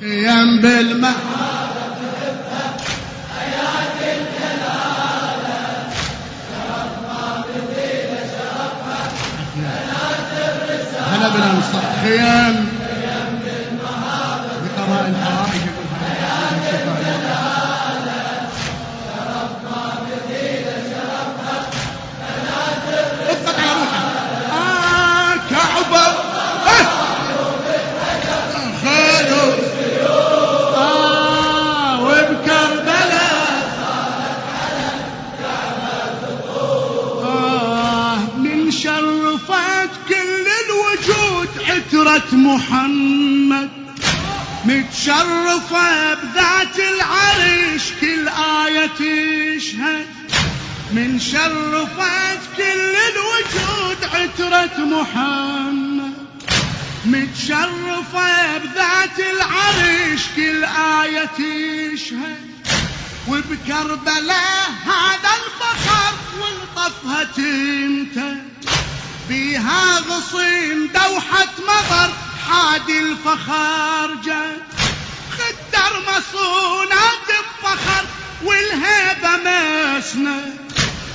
خيام بالماء هلا بالانصار خيام بقضاء الحوائج محمد متشرفة بذات العرش كل آية تشهد. من شرفت كل الوجود عترة محمد. متشرفة بذات العرش كل آية تشهد. وبكربلاء هذا الفخر والطفها تمتد. بها غصين دوحة مطر حادي الفخر جد خدر مصونات بفخر والهيبة مسند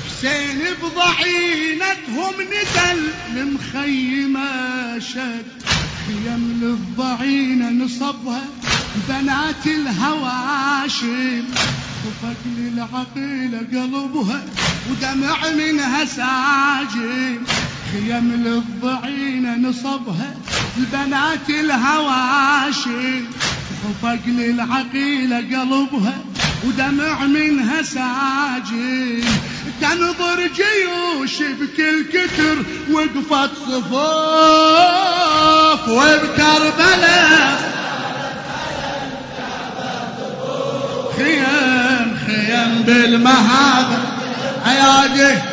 حسين بضعينتهم نزل المخيمة شد. خيم للضعينة نصبها بنات الهواشم وفق للعقيلة قلبها ودمع منها ساجم. خيم للضعينة نصبها البنات الهواشم وفق للعقيلة قلبها ودمع منها ساجم تنظر جيوش بكل كتر وقفت صفوف وبكربلاء. خيام خيام بالمهابة. ايادي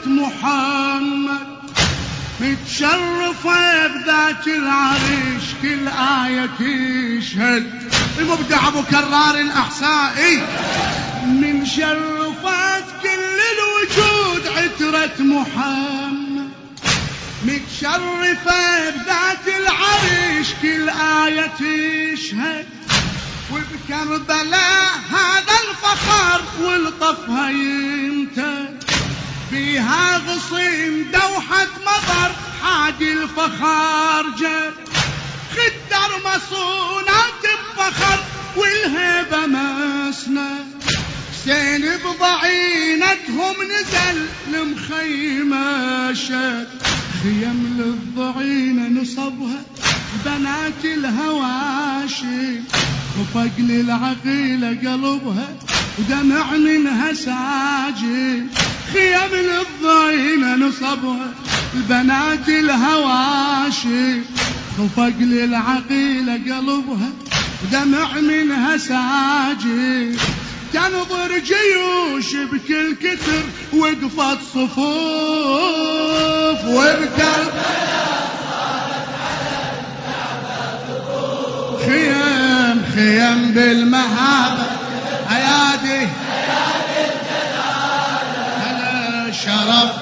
عترة محمد متشرفة بذات العرش كل آية تشهد. المبدع أبو كرار الأحسائي من شرفات كل الوجود عترة محمد. متشرفة بذات العرش كل آية تشهد. وبكربلاء هذا الفخر والطفها يمتد فيها غصين دوحة مطر حادي الفخار جد خدر مصونات بفخر والهيبة مسند حسين بضعينتهم نزل المخيمة شد خيم للضعينة نصبها بنات الهواشي وفق للعقيلة قلبها ودمع منها ساجل خيم للضعينة نصبها البنات الهواشي وفق للعقيلة قلبها ودمع منها ساجل تنظر جيوش بكل كتر وقفت صفوف وبكل خيام خيام بالمهابة. أيادي اشارہ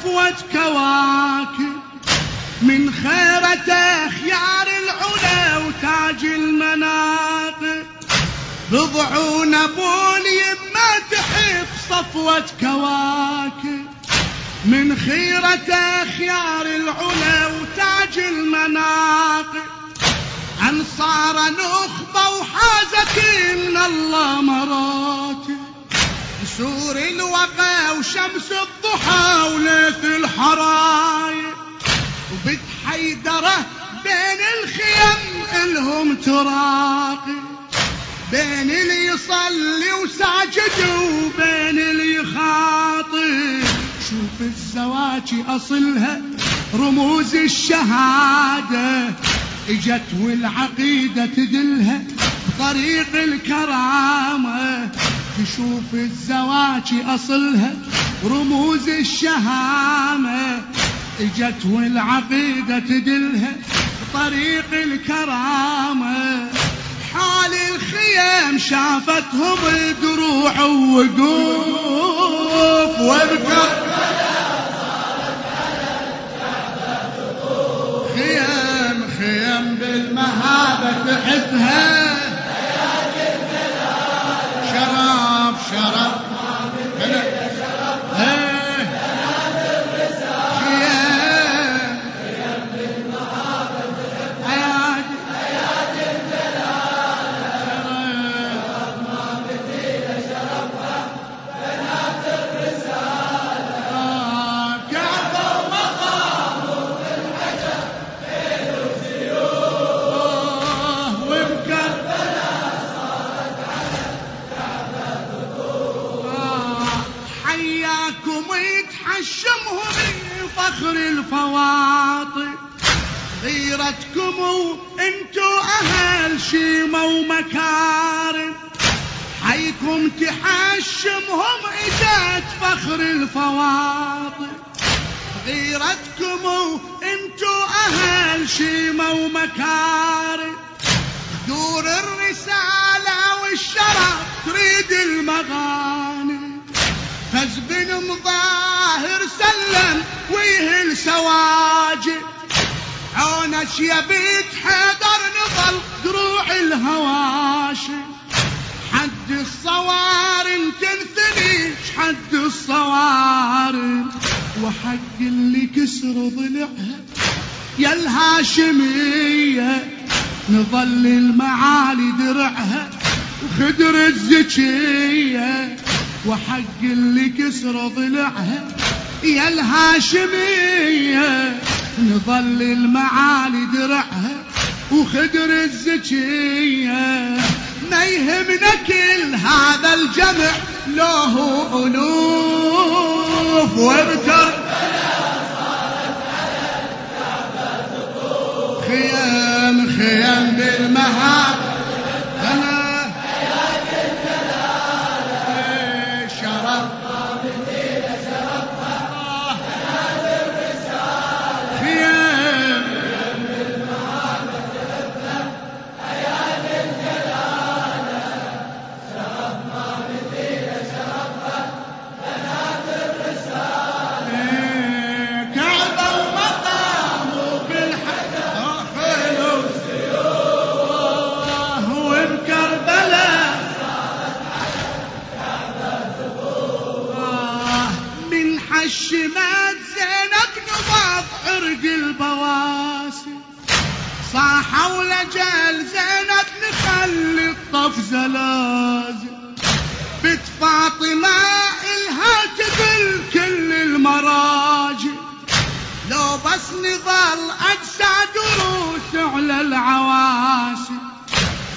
صفوة كواكب من خيرته خيار العلا وتاج المناقب بضعون ابو اليمه تحب صفوة كواكب من خيرته خيار العلا وتاج المناقب أنصار نخبة وحازت من الله مراتب سور الوقا وشمس الضحى وليث الحرايب وبت حيدرة بين الخيم الهم تراقي. بين اللي يصلي وساجد وبين اللي يخاطب شوف الزواج أصلها رموز الشهادة. إجت والعقيدة تدلها بطريق الكرامة. تشوف الزواج أصلها رموز الشهامة إجت والعقيدة تدلها بطريق الكرامة. حال الخيام شافتهم دروع ووقوف وابكر خيام خيام بالمهابة تحبها فخر الفواطم غيرتكم انتو أهل شيمة ومكارم حيكم تحشمهم اجت فخر الفواطم غيرتكم انتو أهل شيمة ومكارم دور الرسالة والشرف تريد المغانم. فز بن مظاهر سلم ويهل سواجد عونش يبيت حيدر نظل دروع الهواشم حد الصوارم تنثني حد الصوارم وحق اللي كسر ضلعها يا الهاشمية. نظل المعالي درعها وخدر الزكية. وحق اللي كسر ضلعها. يا الهاشمية نظل المعالي درعها. وخدر الزكية ما يهمنا كل هذا الجمع. له ألوف وابتر. خيام خيام بالمهاب الطف زلازل بنت فاطمة إلها تقل كل المراجل لو بس نظل أجسى دروس على العواسي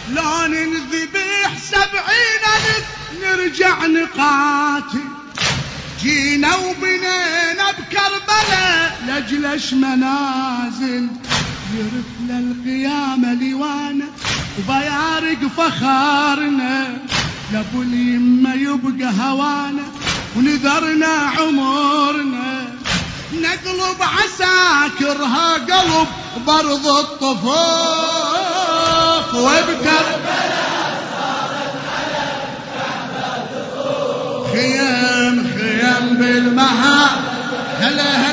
لو ننذبح سبعين ألف نرجع نقاتل جينا وبنينا بكربلاء لجلش منازل. يرف للقيامة لوانا. وبيارق فخارنا. لابو اليمة يبقى هوانا ونذرنا عمرنا نقلب عساكرها قلب برض الطفوف. وبكربلاء خيام خيام بالمها هلا هلا.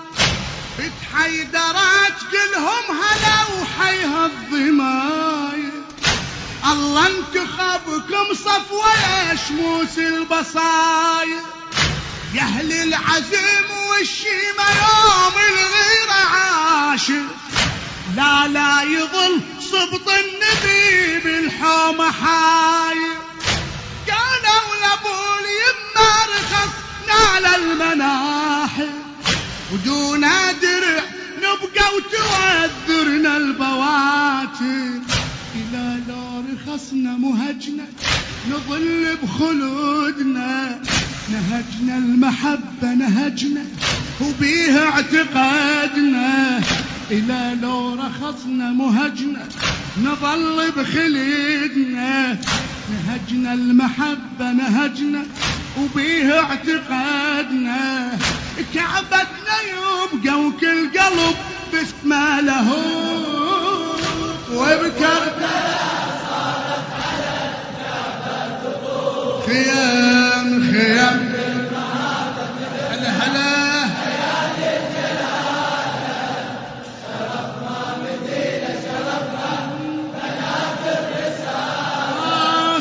حيدرات كلهم هلا وحي الضماير الله انتخبكم صفوة شموس البصاير يا أهل العزم والشيمة يوم الغيرة عاشر. لا لا يظل صبط النبي بالحومة حاير. قالوا لابو اليمة رخص نال المناحل ودونا درع نبقى وتوذرنا البواتر. إلى لو رخصنا مهجنا نظل بخلودنا. نهجنا المحبة نهجنا وبيها اعتقادنا. إلى لو رخصنا مهجنا نظل بخلدنا نهجنا المحبة نهجنا وبيها اعتقادنا. كعبتنا يبقى وكل قلب باسمه له. وبكربلاء صارت على الكعبة خيام.